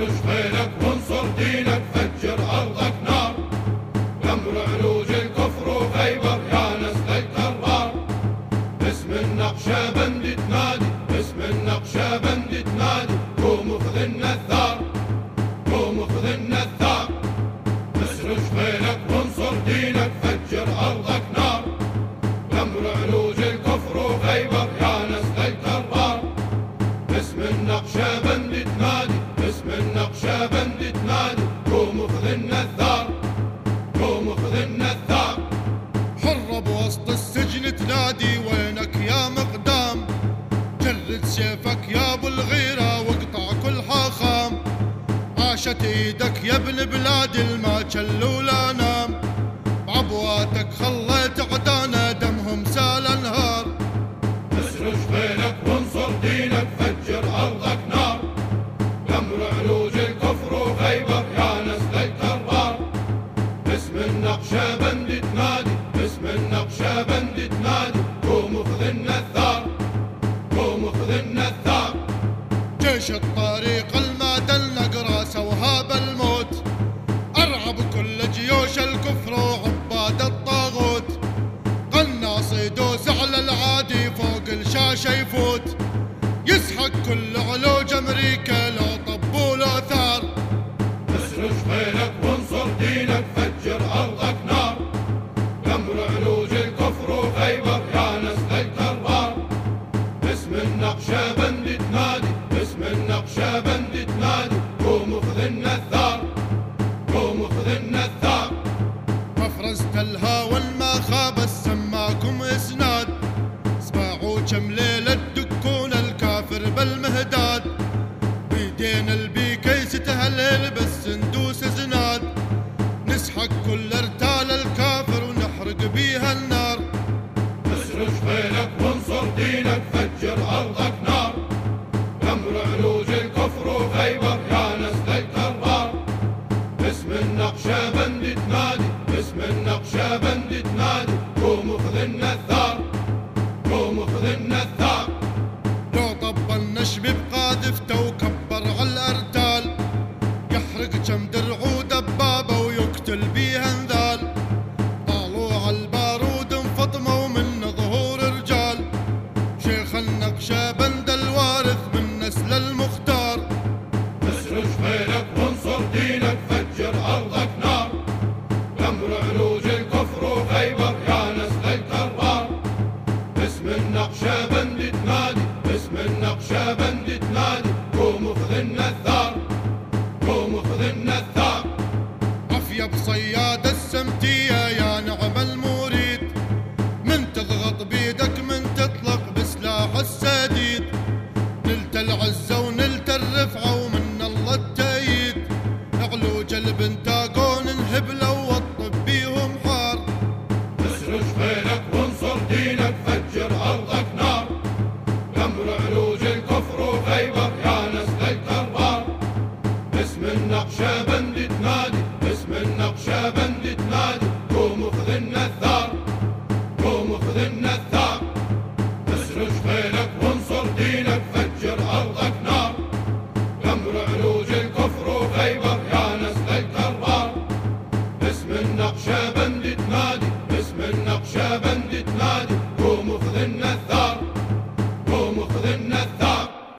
اسرج خيلك وانصر دينك فجر أرضك نار. علوج الكفر وخيبر يا نسل الكرار. اسم النقشبند تنادي اسم النقشبند تنادي تنادي قوم خذ النثار قوم خذ النثار حر بوسط السجن تنادي وينك يا مقدام؟ جرد سيفك يا أبو الغيرة واقطع كل حاخام عاشت إيدك يا ابن بلاد الما جل ولا نام. بعبواتك خليت عدانا دمهم سال أنهار. اسرج خيلك النقشبند تنادي اسم النقشبند تنادي قوم خذ النثار قوم خذ النثار جيش الطريق المادل نقراس وهاب الموت. أرعب كل جيوش الكفر وعباد الطاغوت. قناص يدوس على العادي فوق الشاشة يفوت. يسحق كل علوج أمريكا لو طبوا له ثار اسرج خيلك وانصر دينك. فجر ارضك نار قمر علوج الكفر وخيبر يا نسل الكرار. اسم النقشبند تنادي اسم النقشبند تنادي. قوم خذ النثار قوم خذ النثار مفرزة الهوى ما خاب السماكم إسناد. سباعوا كم ليلة دكون الكافر بالمهداد. بيدين البيكيس تهلل بس نسحق كل أرتال الكافر ونحرق بيها النار. اسرج خيلك وانصر دينك فجر أرضك نار. قمر علوج الكفر وخيبر يا نسل الكرار اسم النقشبند تنادي انذال طالوا انفطموا من ظهور رجال شيخ النقشبند الوارث من نسل المختار. اسرج دينك فجر أرضك نار. علوج الكفر وخيبر يا نسل الكرار. اسم النقشبند تنادي اسم النقشبند تنادي. قوم خذ النثار السمتية يا نعم المريد. من تضغط بيدك من تطلق بسلاح السديد. نلت العزة ونلت الرفعة ومن الله التأييد. علوج البنتاغون